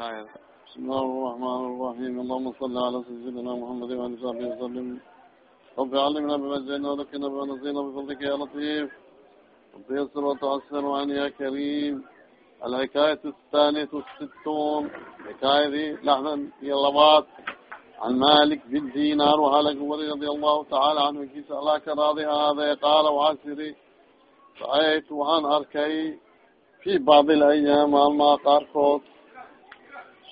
بسم الله الرحمن الرحيم اللهم صل على سيدنا محمد وعلى صحبه وسلم رب علمنا بما جئنا وذكرنا بما نسينا بفضلك يا لطيف رب يسر وتعسر وعن يا كريم الحكاية الثانية والستون حكاية دي لحظة يلبات عن مالك بن دينار وهلك رضي الله تعالى عنه كيس الله كراضي هذا قال وعسري رأيت وعن أركي في بعض الأيام مع قاركوت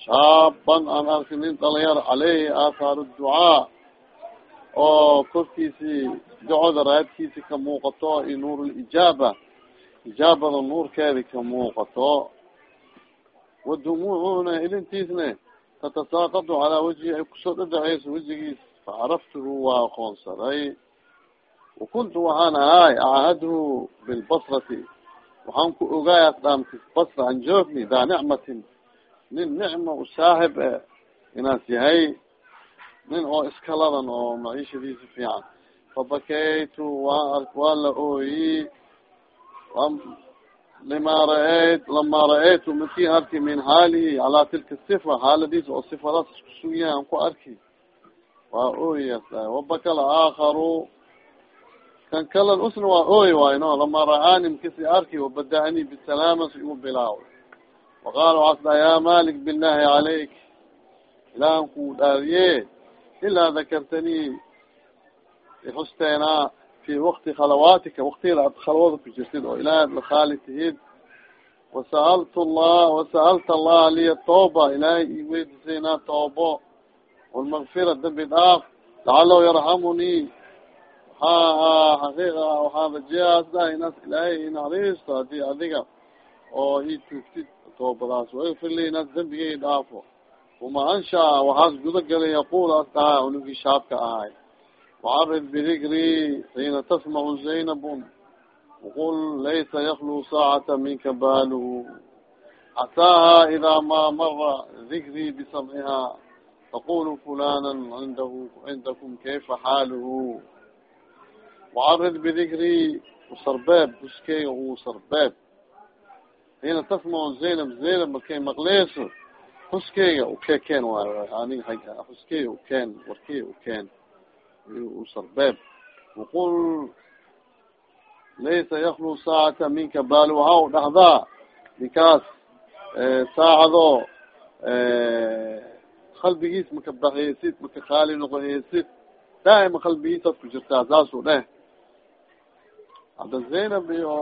shaaban aan arki nin dhalinyar caleyhi aathaar ducaa. Oo korkiisii ducoda raadkiisi ka muuqato iyo nuur lijaaba ijaabada nuurkeedi ka muuqato. Wadumuucuna ilintiisne tatasaaqadu calaa wajhi ay ku soo dhadhaceyso wejigiis. Facaraftuhu waa aqoonsaday. Wakuntu waxaan ahaay acahadhu bilbasrati waxaan ku ogaay asdhaamtis basra an joogni daa nicmatin nin nicma u saaxib e inaas yahay nin oo iskaladan oo maciishadiisi fiican. Fabakaytu waa waa la ooyi lima raayt lama ra'aytu arki min haalihi calaa tilka sifa haaladiis oo sifadaas isku sugiyahay aan ku arki. Waa ooyi wabaka laakaru kan kalan usna waa ooyi waay no lama ra'aani makisi arki wabada-ani bisalaama si igu bilaaw waqaala waxaas dhaha ya malik billahi calayk ilahan ku dhaariye ilaa dakartanii ixusteena fi wakti khalawaatika waktiyada ad khalwada ku jirtid oo ilahay ad lakhaali tihid wasa'altu llah wasa'alta allaha liya tooba ilaahay i weydiisaynaa toobo walmakfira dambi dhaaf lacalahu yarxamunii waxaa xaqiiqa waxaa rajeyaas dhaha inaas ilaahay inaxariisto haddii adiga oo i tuugtid toobadaas waigfir li inaas dembigay dhaafo uma anshaa waxaas guda galay yaqul as dhahaa unugii shaabka ahay wacarid bidikri xiina tasmacu zaynabun waqul laysa yaklu saacata minka baaluhu casaaha idaa ma mara dikrii bisamciha taqulu fulana cindahu cindakum kayfa xaaluhu wacarid bidikri usarbeeb buskeyga u sarbeeb xiina tasmacu zaynab zaynab markay maqleyso xuskeyga ukekeen anig xuskeyga ukeen warkeyga ukeen usarbeeb waqul laysa yaklu saacata minka baali waxa u dhahdaa ninkaas saacado qalbigiis maka baheysid maka khaali noqoheysid daa'ima qalbigiisaad ku jirtaa saasuu dheh hadda zaynab iyo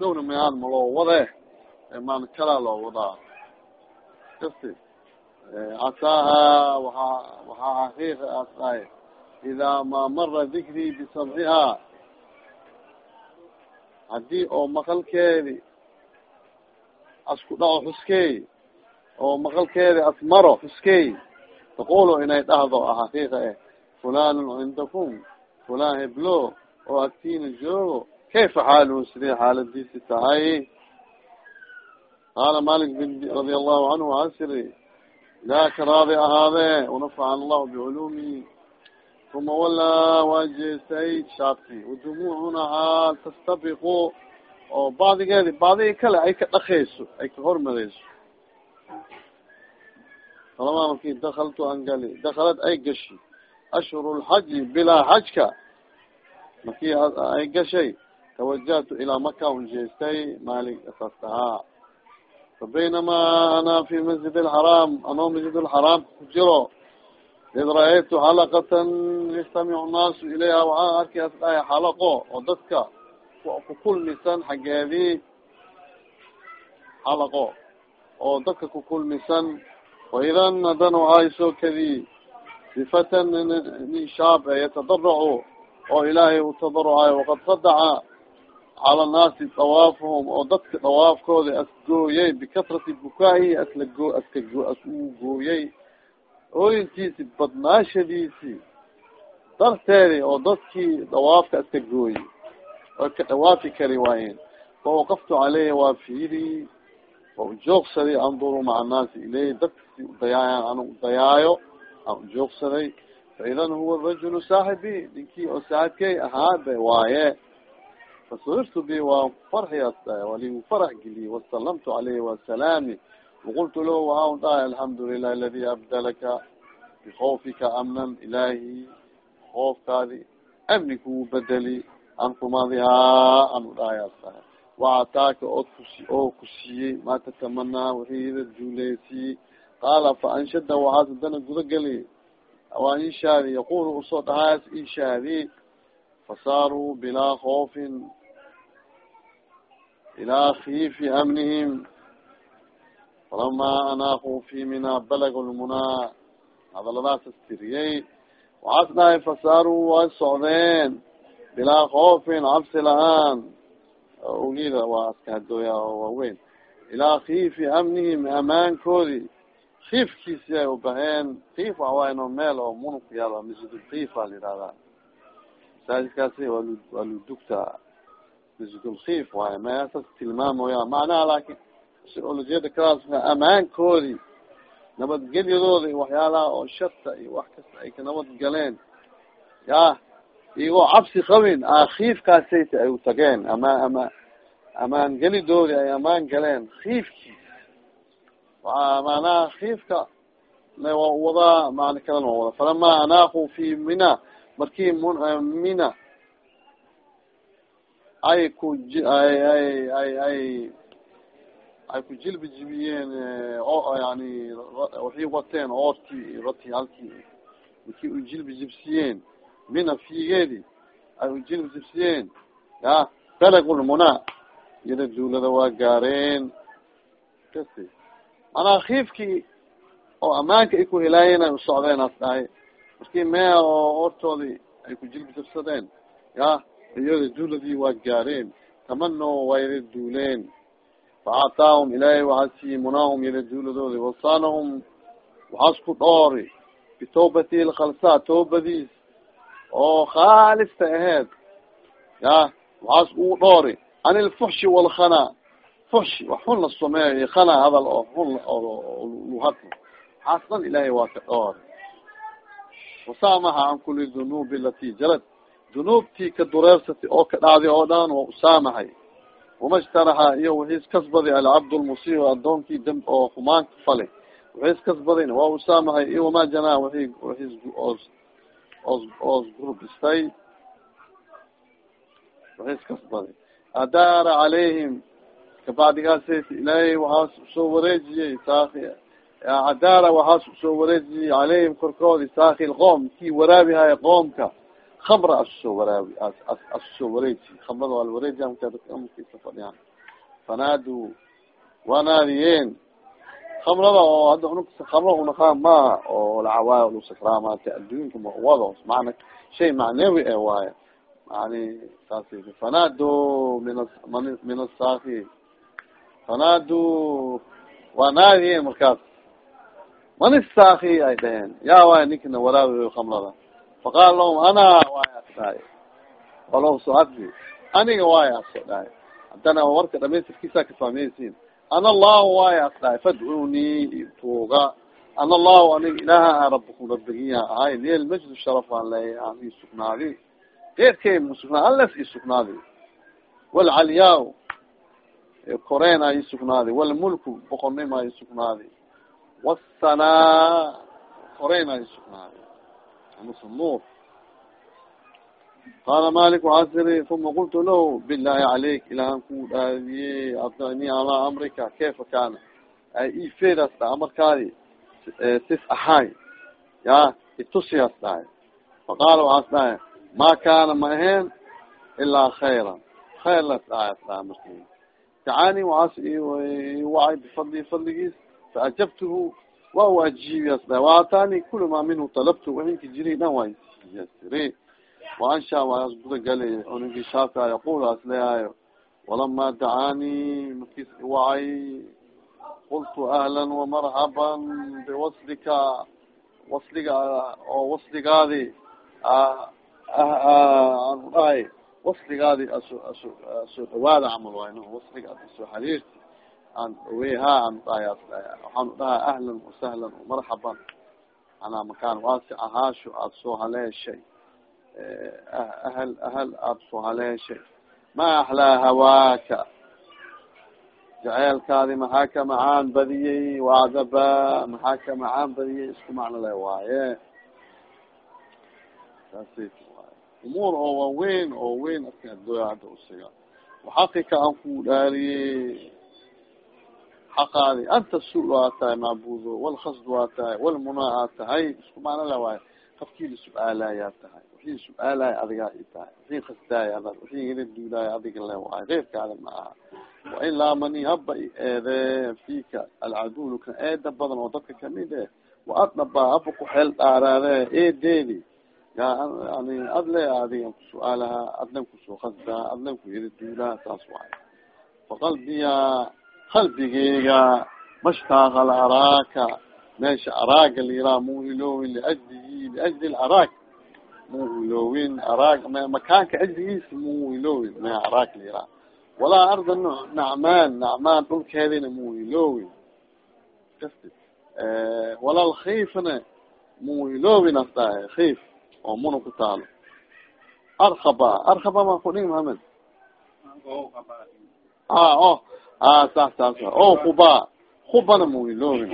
dhowna mayaan ma loo wade? Maan kalaa loo wadaa. Kasti casaaha waaa waxaa xaqiiqa dhahay idaa ma mara dikrii bisamciha haddii oo maqalkeedi asku dhaco xuskey oo maqalkeedi as maro xuskey taqulu inay dhahdo xaqiiqa eh fulanun cindakum fulan heblo oo agtiina joogo. kayfa xaaluhu sidee xaaladiisi tahay qaala malik bin radia allahu canhu asiri ilaaka raadi ahaadee wanafacana allahu biculuumi uma walaa waa jeestay shaabti wadumuucuna haal tastabiqu oo bacdigeedi bacdigi kale ay ka dhakeyso ay ka hormareyso falama markii dakaltu an gali dakalad ay gashi ashhuru lxaji bilaa xajka markii ay gashay tawajahtu ilaa maka un jeestay malik asaas tahaa fabaynama ana fi masjid alxaraam anoo masjid alxaraam ku jiro. Id ra'aytu xalaqatan yastamicu nnaasu ilayha waxaan arkay as dhahay xalaqo oo dadka ku kulmisan xaggeedii xalaqo oo dadka ku kulmisan. Waidan haddana waxaa isoo kadii sifatan nin shaab yatadaracu oo ilaahay u tadarucayo waqad khadaca cala naasi dawaafuhum oo dadka dawaafkooda asgooyay bikatrati bukaahi aslago askao as uu gooyay. Ooyintiisi badnaashadiisi darteedi oo dadkii dawaafka aska gooyey oo ka dhawaafi kari waayeen. Fawaqaftu caleyhi waa fiiri waa ujoogsaday anduru maca annaasi ileyhi dadkasi udayaayan ana udayaayo aan ujoogsaday faidan huwa rajulu saaxibi ninkii oo saaxibkey ahaabe waaye fasuriftu bi waa farxi as waligu farax geliye wasalamtu caleyhi wasalaami waqultu lahu waxaan dhahay alxamdu lilah aladi abdalaka bikofika amnan ilahi koofkaadi amni kuu bedeli ankumadihaa anu dhahayaas dhahay waataaka od kus oo ku siiyey ma tatamanaa wixida duuleysiyey qaala fa anshada waxaas hadana gudageli waa inshaadi yaqul u soo dhahayaas inshaadi fasaaruu bilaa koofin ilaa kiifi amnihim falama anaaku fi mina balag lmunaa hadaladaas astiriyey waxaas dhahay fasaaruu way socdeen bilaa koofin cabsi la'aan ogida waa askahadooya oo waaweyn ilaa kiifi amnihim amaankoodi kiifkiisi ay ubaheen kiif waxawaay no meel oo munuk yaalo masjidulkiif a la yihahdaa masaajidkaasi waa lu waa ludugta masjidulkiif waayo meesas tilmaamooya macnaha laakin olajeda kalaas amaankoodi nabadgelyadooda waxyaalaha oo sharta iyo wax kasta ay ka nabad galeen ya iyagoo cabsi qabin kiifkaasayta ay utageen ama ama amaan gelidoodi ay amaan galeen kiifkiis waa manaha kiifka wadaa mani kalena waa wada. Falama anaaku fi mina markii mina ay ku ay ay ay ay ay ku jilbi jibiyeen yani waxay wateen oortii rati halkii markii u jilbi jibsiyeen mina fiigeedi ay u jilbi jibsiyeen ya balagulmuna iyada duulada waa gaareen. Kasi manaa kiifkii oo amaanka ay ku helaayeen ay usocdeen as dhahay. Markii mee oo hortoodii ay ku jilbi jibsadeen ya iyada duuladii waa gaareen. Tamano wayda duuleen. Faactaahum ilaahay waxaa siiyey munaahum yada duuladoodi wasaanahum waxaas ku dhoori. Bitawbati lkhalsa toobadiis oo khaalista aheyd ya waxaas uu dhoori. Can ilfuxshi walkhana fuxshi wax xun la sameeyo iyo khana hadal oo xun luhadlo waxaas dhan ilaahay waa ka dhoori wasaamaxa can kuli dunuubi alati jalad dunuubtii ka dureersatay oo ka dhacday oo dhan waa usaamaxay wama shtaraxa iyo wixiis kasbaday alcabd lmusi adoonkii dam oo xumaanka falay wixiis kasbadayna waa usaamaxay iyo wama janaa wii wixiis oos oos oos gurbistay wixiis kasbaday adaara calayhim kabacdigaas ilaahay waxaas u soo wareejiyey adaara waxaas u soo wareejiyey calayhim korkoodi saaki lqoom kii waraabihayo qoomka. Kamra asusoo waraabi asusoo wareeji kamrada waa lawareejiya mkisa fadhiyaan. Fanaadu waa naadiyeen. Kamrada oo hadda unug kamra unakaa maaha oo lacawaayo lusakraamata adduunka mawado mana shay macnawi e waayo yani saas fanaado min min asaaki fanaadu waa naadiyeen markaas. Man isaaki ay dhaheen ya waay ninkana waraabi kamrada faqaala lahum ana waay as dhahay walaw soadi aniga waay aso dhahay haddana warka dhamaystirkiisa ka fahmeysiin ana allahu waay as dhahay fadcunii tuuga. Ana allahu aniga ilaaha rabakum rabigiya ahay liel majdu sharaf aan leeya aan ii sugnaadi geedkay musugnaadi alles ii sugnaadi walcalyaa koreen aa ii sugnaadi walmulku boqornima ii sugnaadi wasanaa koreen aa ii sugnaadi nur qala malik waxaa siri uma qultu lahu bilahi calayk ilahan ku dhaadiyey adani alaa amrika kayfa kana ifeedaas dhaha amarkaadi sis ahaay ya itusiyaas dhahay. Faqaala waxaas dhahay ma kana ma ahaen ilaa khayra khayr las dhahay as dhaha marki kacani waxaas wacay bifadli fadligiis faajabtuhu wa u ajiibiyas dhahay waatani kula ma minhu talabtu wainka jiri dhan waa siri waansha waas guda gali unigi shaafica yaqul as leeyahayo walama dacaani markis wacay qultu ahlan wamarhaban biwaslika wasliga oo wasligaadi anu dhahay aso soo dhawaada camal waay no wasliga soo xariirti. Aan weha an dhahay as dhahay waxaanu dhahay ahlan wasahlan marxaban anaa makaan waasi ahaasho aada soo haleeshay. Ahal ahal aada soo haleeshay. Ma axlaa hawaaka? Jaceelkaadi maxaa ka macaan badiyey? Wacdaba maxaa ka macaan badiyey? Isku macno le waaye umuur oo waaweyn oo weyn aska adooya hadda usiga waxaqika an ku dhaariyey xaqaadi anta su- waa tahay macbudo walkasd waa tahay walmunaa aa tahay. Isku macno le waaye qafkii la su'aalayaa tahay wixii su'aalaaya adigaa i tahay wixii kasdaaya adag wixii hila duulaaya adiga le waayo keyrkaada ma aha. Wain laamani haba i eede fika alcaduluka eeda badan oo dadka ka mid eh wa adnaba haba ku xeel dhaaraade eedeedi adle adigan ku su'aalaha adlen ku soo kasdaa adlen ku hila duulaa saas waayo faqalbiya qalbigeyga mashtaaqal araaka meesha araaga liraa mu iloowin liajlihi liajli laraag mu iloowin araag makaanka ajligiisa mu iloowin me araag liraa walaa arda nacmaan nacmaan dhulkeedina mu iloowin kasti walaa lkiifna mu iloowin asdahay kiif oo muna ku taalo. Arkaba arkaba ma kudhing mahamed a o a sax saas o kuba kubana mu iloowin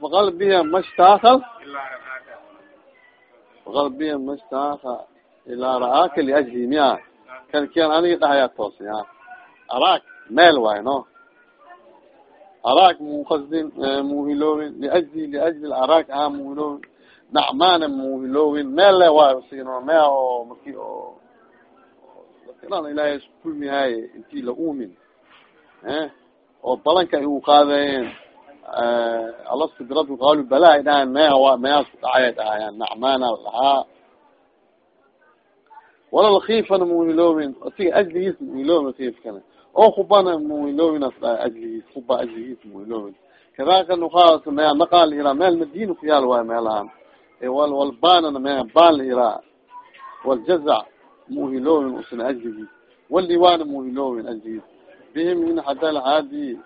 faqalbiya mashtaakal. Faqalbiya mashtaaka ilaa ra'aaka liajli miya. Kan kian aniga dhahayaa toosa ya araag meel waayo araag mukasdin muhiloowin liajli liajli araag aha muhiloowin nacmaana muhiloowin meel le waayo signo mea oo marki oo ilan ilaahay isku kulmihaaye intii la uumin oo balanka ay u qaadayeen alastu birabbi qaalu bala ay dhahayan meha wa mehaas ku dhacay ay dhahayaan nacmaana lahaa walal kiifana muhiloowin asiga ajligiis muhiloowin kiifkana oo as dhahay ajligiis kuba ajligiis muhiloowin kadalika nukaas meha naqaa la iraa meel madina ku yaal waayo meelahan wal walbanana meha ban la iraa waljazac muhiloowin usna ajligiis waliwaana muhiloowin ajligiis bihim min hadal haadi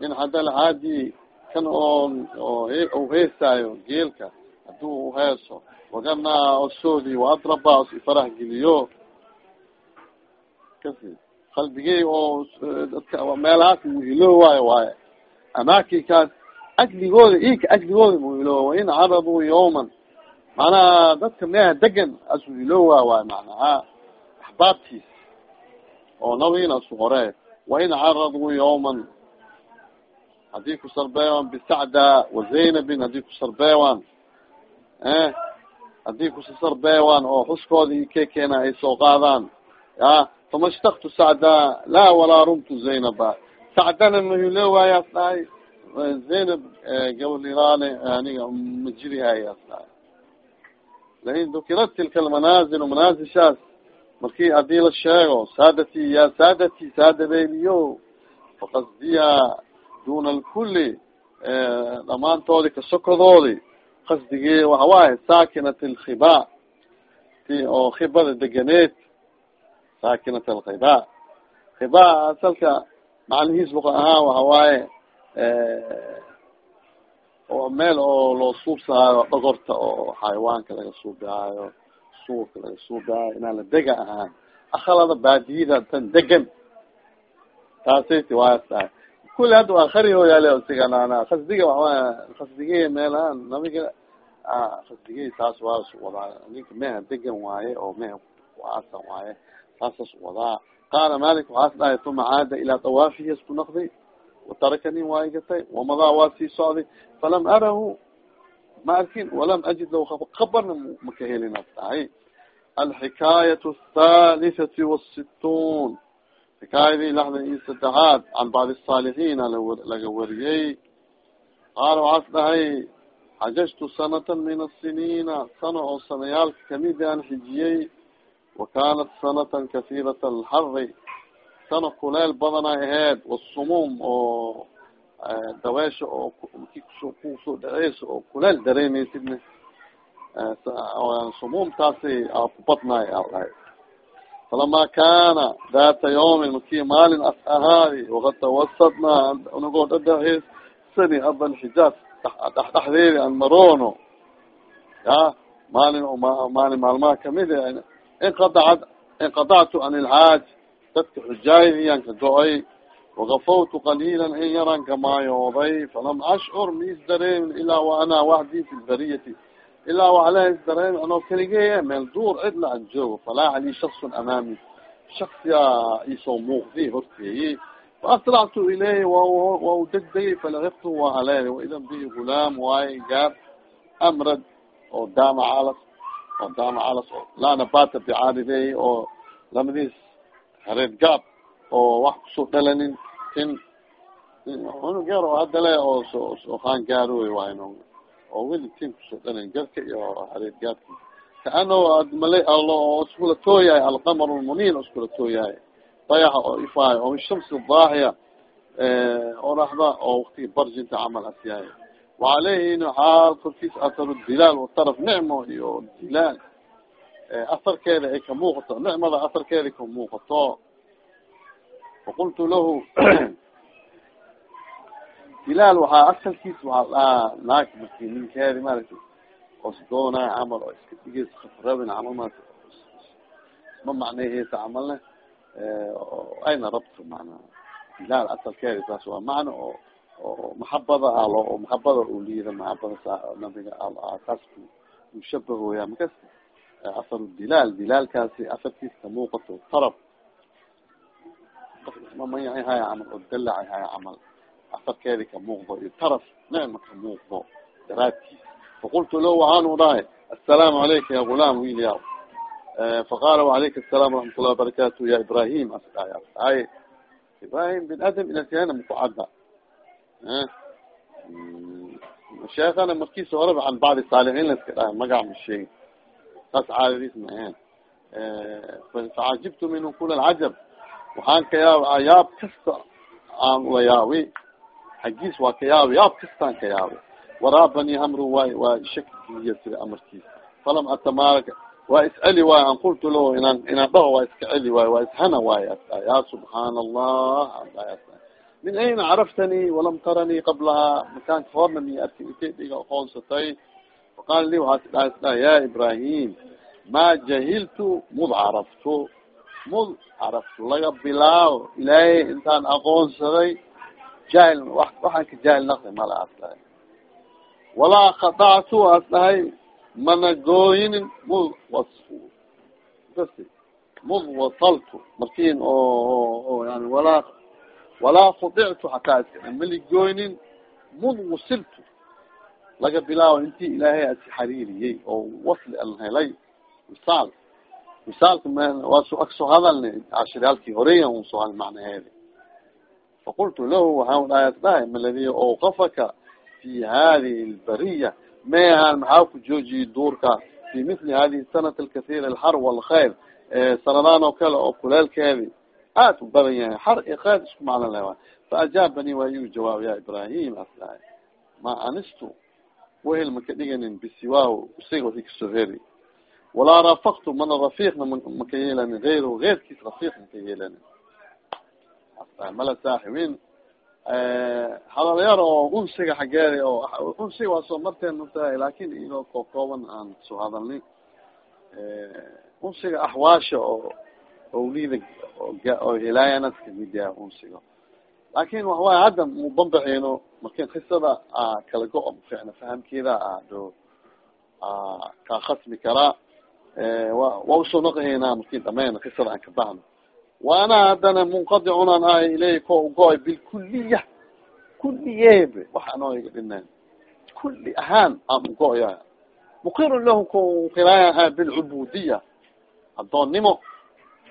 min hadal haadi kan oo oo heesaayo geelka haduu uheeso wagana osoodi waadraba os ifarah geliyo qalbigey oo dadka meelahaas muhilo waayo waaye amaakikaas ajligooda ika ajligooda muhilo wain caraduu yawman. Macnaha dadka meha degan asuhiloowa waay macnaha axbaabtiis. Oo nabiin asu hore wain caraduu yawman. Hadii ku sarbeewan bisacda wazaynabin haddii ku sarbeewan haddii kusasarbeewan oo xuskooda ike keena ay soo qaadaan ya fama shtaktu sacda laa walaa rumtu zaynaba sacdana mahilo waayaas dhahay zaynab gabaliraane aniga majirihayaas dhahay lain dukirat tilka almanaazil manaazishaas markii haddii la sheego saadati ya saadati saadadeeniyo faqasdiya duna alkuli dhamaantoodi kasokodoodi qasdigii waxawaaye saakinat alkhiba ti oo khibada deganeed saakinat alkhiba khiba asalka macnihiis luqa ahaan waxawaaye oo meel oo loo suubsahaayo dhogorta oo xayawaanka laga suubihaayo suurka laga suubihaayo inaan la dega ahaan akhalada baadiyada tan degan taasaysi waayas tahay kuli hadda waa khari hooyaale siganana kasdiga waxawaya kasdigey meelahaan nabiga kasdigey taas waa su wadaa ninka meha degan waaye oo meha kuaasan waaye taasas wadaa qaala malik waxaas dhahay uma caada ilaa dawaafihi isku naqday watarakani waa igatay. Wamadaa waa sii socday. Falam arahu ma arkin walam ajid lahu kabarna maka helina tahay. Alxikaayat athalithati wasittuun. Xikaayadii lixdan iyo saddexaad can bacdi asaalixiina laga wariyey. Qaala waxaas dhahay xajajtu sanatan min asiniina sano oo sanayaalka ka mid aan xijiyey wa kanat sanatan kahiirat alxari sano kuleel badanay aheyd wasumuum oo dabeesha oo ku soo dhaceysa oo kuleel dareemeysidna sumuumtaasi a ku badnaay ahay falama kana data yawmin markii maalin as ahaadi wakad tawasadnaa anagoo dhadhaheys sani aban xijaas dhexdhexdeedi an marono ya maalin maalin maalmaha ka mid inqadacad inqadactu an ilxaaj dadka xujaayadiyan ka go'ay wagafawtu qaliilan in yaran kamaayooday falam ashcur miis dareemin ilaa wa ana waxdii fi lbariyati ilaa waxla is dareemi anoo keligeeya meel duur cidla an joogo falaaxa lii shaksun amaami shaksiya isoo muuqdi horteeyi faasractu ilayhi wa u degdegay falakiftu waa haleeli waidan bi gulaam waaye gaab amrad oo daama calas oo daama calas oo laa nabata bicaarideey oo lamadiis hareed gaab oo wax ku soo dhalanin tin unug yar oo hadale oo so kaan gaarooy waay oo weli tin ku soo dhalanin garka iyo hareed gaabki kaano admala allo oo iskula tooyahay alqamar lmuniin oo iskula tooyahay. Dayaxa oo ifaayo oo shamsi daahiya oraxda oo waktiga barjinta camal asyahay وعalayhin xaal korkiis aharu dilaal wataraf nicmo iyo dilaal asarkeeda ay ka muuqato nicmada asarkeeda ka muuqato faqultu lahu dilaal waxaa asalkiis waxaa dhahaa naag marki ninkeedi maaragta os doonay camal oo iska digeys rabin camal maarata ma macnayheysa camalne ayna rabto macnaha dilaal asalkeeda saas waa macna oo oo maxabada alo oo maxabada u liida maxabada nabiga saas mushabahoya makas asar dilaal dilaalkaasi asarkiis ka muuqato tarab. Mamayahaya camal oo dalacahaya camal. Asarkeedi ka muuqdo iyo taraf nicma ka muuqdo daraadkiis faqultu lo waxaanu dhahay assalaamu calayka ya gulaam wiilya faqala wacalayka asalaam waraxmat ullahi ya ibrahim asdhahay ibrahim bin adam inasihana mukucadda sheekana markiisa horeba can bacdi saalixiin laska dhahay magac ma sheegi saas caadadiis ma ahen facajibtu minhu kula alcajab. Waxaan ka yaab yaab kasta aan ula yaawi xaggiis waa ka yaabi yaab kastaan ka yaabi. Waraabani amru waay waa shakliya sida amarkiis falam atamaaraka waa isceli waayo an qultu lao inaan inaan dhaho waa iska celi waayo waa ishana waayo ya subxaana allah min ayna caraftanii walam taranii qablahaa makaanka horna mi arki intaydiga aqoonsatay faqaala li waxaa tidhaha isdhaha ya ibrahim ma jahiltu mud caraftu mud caraftu laga bilaabo ilaahay intaan aqoonsaday jahil waxaan ka jaahil naqdi mala as dhahay walaa khadactu as dhahay mana gooyinin mud mud wasaltu markin oo yani walaa walaa khudictu hataa iska mali gooynin mud wasiltu laga bilaabo intii ilaahay asi xariiriyey oo wasli an helay misaal misaalka m waa so ag soo hadalna cashiryaalkii horeya un soo hal macnaheedi faqultu lahu waxaan dhahay dhahay maladi awqafaka fi hadihi lbariya meahan maxaa ku joojiyey duurka fi mithli hadihi sanat alkathir alxar walkhayr sanadaan oo kale oo kuleelkeedi aad u badan yahay xar i khayr isku macno le faajaabani waa iu jawaab ya ibrahim as dhahay ma anistu wehel maka dhiganin bisiwaaw isaga wixii ka soo heri walaa raafaktu mana rafiiqna maka yeelanin eyrahu eyrkiis rafiiq maka yeelanin mala saaxibiin hadalyaar oo unsiga xageeda oo unsiga waa soo marteen matahay laakin iyadoo koo kooban aan soo hadalnin unsiga axwaasha oo owlida oo yahay unsiga laakin waxawaay hadda mubambaxeyno markin kisada kala go-o maficna fahamkeeda do kaa khasmi karaa waa u soo naqaheynaa markin dhamayna kisada aan ka bahno waana haddana munqadicunaan ahay ileyh ko go'ay bilkuliya kulliyeebe waxa anoo iga dhinan kulli ahaan aan ugo-ya muqirun lahu ko qiraaya ahay bilcubudiya addoonnimo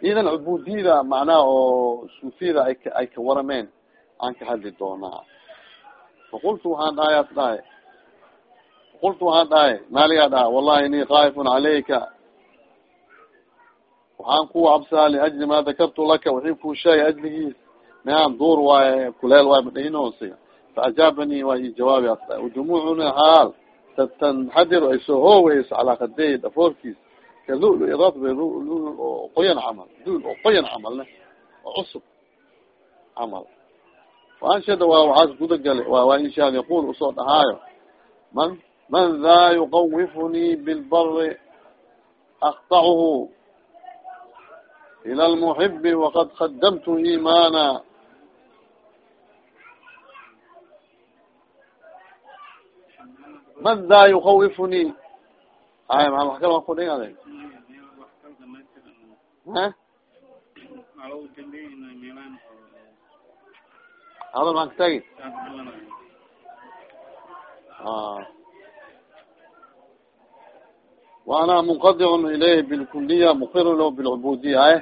idan cubudiyada macnaha oo suufiyada ay ay ka warameen aan ka hadli doonaa. Faqultu waxaan dhahay as dhahay. Faqultu waxaan dhahay maaligaa dhaha wallahi ini khaifun calayka. Waxaan ku cabsaa liajli ma dakartu laka wixii kuu sheegay ajligiis. Mean duur waaye kuleel waay madhainoosiga faajaabani waa i jawaabi as dhahay. Wadumuucuna haal tanxadiru ay soo hoogeyso calaa kadey dhafoorkiis kalulu iradb lul oo qoyan camal. Lul oo qoyan camalne oo cusub. Camal. Waanshada waa waxaas gudagale waa inshaad yaqul u soo dhahaayo. Man man daa yuqawifuni bilbari aktachu ilى lmuxibi waqad kadamtu imana man da yukawifuni ay maa wax kal waan ku dhing adag ha hadal maan ka tagi وأنا منqadع ilayh بالkuliya mqir lah بالcbudiya e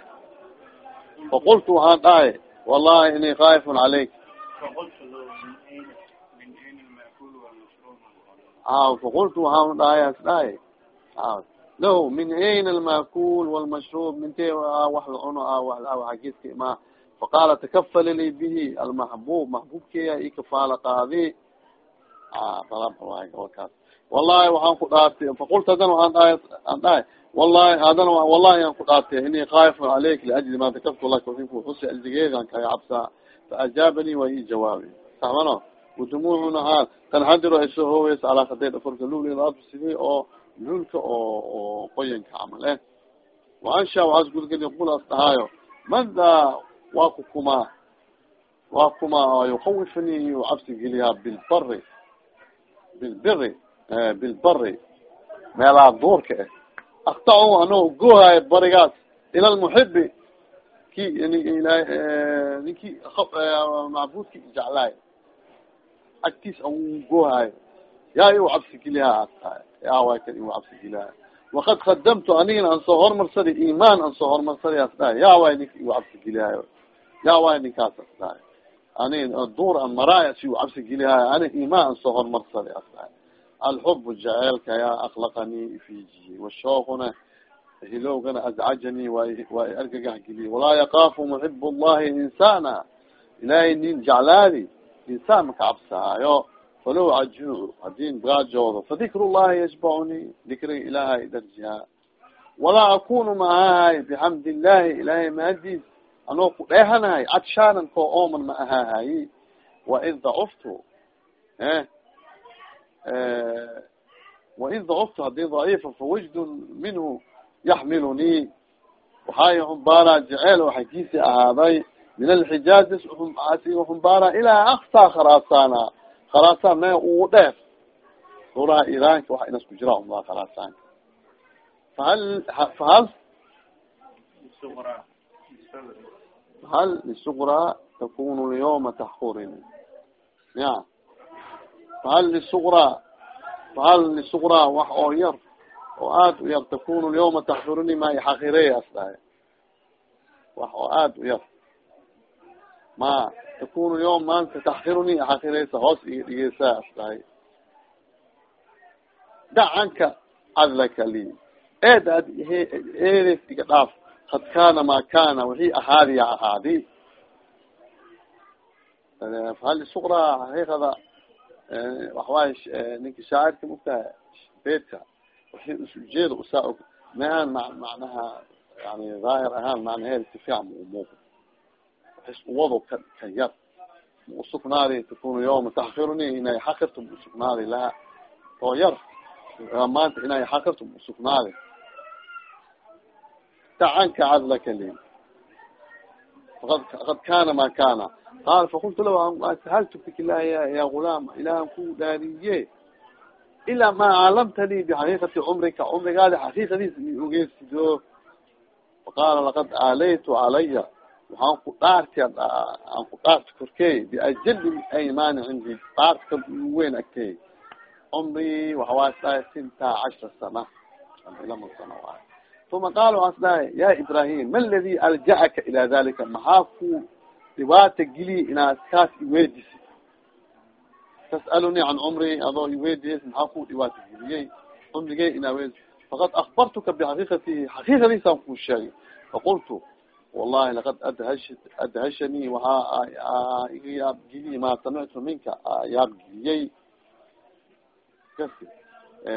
faqultu waxaan dhahay wallahi ini kaif عalayk faqultu waxaan dhahay as dhahay lah min ayn almakul wاlmashrub minte wax la cuno agiska ima faqala takafala li bihi almaxbub maxbubkeya i kafaala qaadi. Kaas. Wallahi waxaan ku dhaartay. Faqultu hadan aan dhahay aan dhahay. Wallahi hadan wallahi aan ku dhaartay. Ini kaifun alayk liajli ma dakartu laka winku xusi ajligeedan kaga cabsaa. Faajaabani waa ii jawaabi. Saxmano wadumuucuna haa kan hadiro ay soo hooweys alaa kaday dhaforka lulid sidii oo lulka oo oo qoyanka camal eh waansha waxaas gudgeli qul as dhahaayo mada waa ku kumaa waa kumaa yukawifani yu cabsi geliyaa bilbari bilbiri bilbari meelaa duurka eh aktacu ano gohayo barigaas ila lmuxibi ki ninki macbudki jeclaay agtiis an gohayo yaa iu cabsi geliyaa yaaway kan iu cabsi geliyaa wakad kadamtu anigana an soo hormarsadi iman an soo hormarsadi as dhahay yaaway ninka iu cabsi gelihaayo yaaway ninkaas as dhahay ani duur an maraaya si u cabsi gelihaayo ani iman an soo hormarsadi as dhahay alxub jaceelka yaa aklaqani ifijiyey washookuna hilowgana azcajani waa argagax geliyey walaa yakaafu muxib llahi insana ilaahay nin jeclaadi insaan maka cabsahaayo falow cajuucu hadin gaajoodo fadikr llahi yashbacuni dikriga ilaahay darjihaa walaa akunu maahahay bixamd illahi ilaahay mahadiis anoo ku dheehanahay cadshaanan koo ooman ma ahaahayi waid dacuftu wain dacuftu haddii daciifa fawajdun minhu yaxmilunii waxay xumbaaraa jeceel xaggiisi ahaaday min alxijaaz xumbaara ilaa aksaa kharaasana kharaasaan me ugu dheer duraha iranka waxa inas ku jira umdaa kharasaanka fahal fahal fahal lisuqraa takunu lyawma taxkurin ya fahal lisuqraa fahal lisuqraa wax oo yar oo aad u yar takunu lyawma taxkurini ma xakireya as dhahay wax oo aad u yar ma takunu lyawm maanta taxkiruni xakireysa hoos dhigeysa as dhahay dacanka cadlaka li eed ad eedes iga dhaaf kad kana ma kana wixii ahaadiya ahaadi fahal suqraa xaqiiqada waxawaay ninka shaacirka mugtaha beedka wixii usujeeda usaa og ma macnaha yani daahir ahaan macnaheeda si fiican uwado ka ka yar usugnaadi takunu yawma taxkiruni inay xakirto ma usugnaadi laha oo yar maanta inay xakirto ma usugnaadi dacanka cadlaka li faqad qad kana ma kana qaal fakultu lah sahaltu fik ilahi ya gulaam ilahan ku dhaariye ilaa ma caalamtani bixaqiiqati cumrika cumrigaadi xaqiiqadiis ogeysido faqaala laqad aalaytu calaya waxaan ku dhaarti aan ku dhaarti korkey biajali aymaani cindi dhaarti ka weyn agtey cumri waxawaay dhahay sinta cashra sana lama sano waay uma qaal waas dhahay ya ibrahim ma ladi alja'aka ila dalika maxaa ku dhibaata geliya inaad kaas iweedisi tas'aluni can cumri adoo iweediyeys maxaa ku dhibaata geliyey cumrigey inaa weed faqad akbartuka bixaqiiqatihi xaqiiqadiisaan kuu sheegay faqultu wallahi laqad adhash adhashanii waxaa iga yaab geliye maa samictu minka yaab geliyey kasi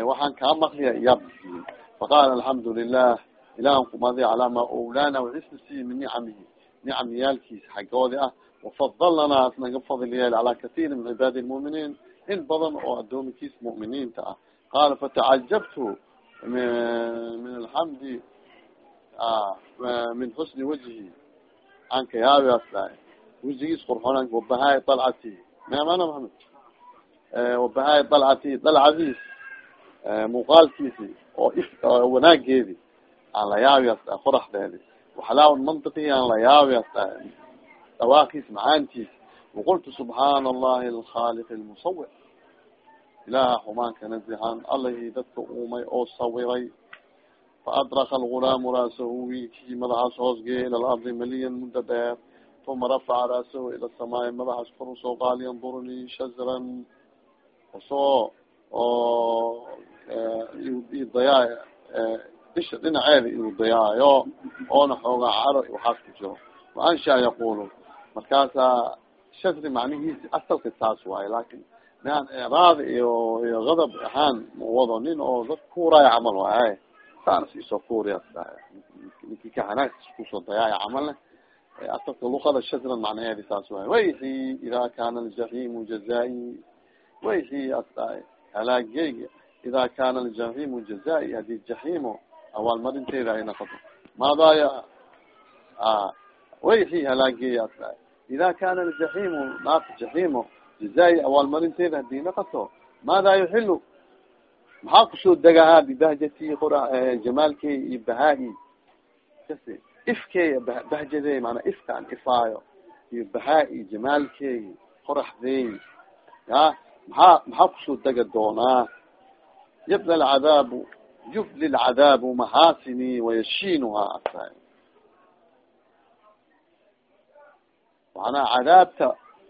waxaan kaa makliya yaab geliyey faqala alxamdu lilah ilahan kumadi calaa ma owlaana waxisna siiye min nicamihi nicamyaalkiisa xaggoodi ah wafadalnana asnaga fadil yeel calaa katiiri min cibaadi lmu'miniin in badan oo addoomikiis mu'miniinta ah. Qaala fatacajabtu min alxamdi min xusni wajhi an kayaabias dhahay wajigiis qurxonan wabahaay dalcati memana mahamed wabahaay dalcati dalcadiis muuqaalkiisi oo if wanaageedi aan la yaabias dhahay qoraxdeedi waxlaaw mantiqi aan la yaabias dhahay dhawaakiis macaantiis waqultu subxaana allahi alkhaliq lmusawir ilaah xumaanka nazihan allahi dadka uumay oo sawiray faadraka algulaamu ra'sahu wiilkii madaxaas hoosgeeya ila alardi maliyan mudda dheer uma rafaca ra'sahu ila samaai madaxaas kor u soo qaali yandurunii shazran asoo oo dayaa isha dhinaceeda inuu dayaayo oona xoogaa caro waxaas ku jiro waansha yaqulu markaasaa shasri macnihiisi asalka saas waayo laakin mian icraad iyo iyo gadab ahaan mawado nin oo dad kuuraayo camal waay sanas isoo kuuriya ninki ka hanaag ku soo dayaaya camalne asalka luqada shasran macnaheedi saas waayo wayxi ida kana aljahimu jazai wayxi halaageyga ida kana aljahimu jazai haddii jahiimo awaalmarinteeda ay noqoto maadaya wayxi halaageya asdaay ida kana aljahimu naata jahiimo jazai awaalmarinteeda haddii noqoto maada yuxilu maxaa ku soo degahaa bibahjati qora jamaalkey iyo bahaa-i kasi ifkeey bahjadey maanaa ifkaan ifaayo iyo bahaa-i jamaalkeey ya maxaa maxaa ku soo dega doonaa yabla lcadaabu yubli lcadaabu mahaasini wayashiinuhaa asa macnaa cadaabta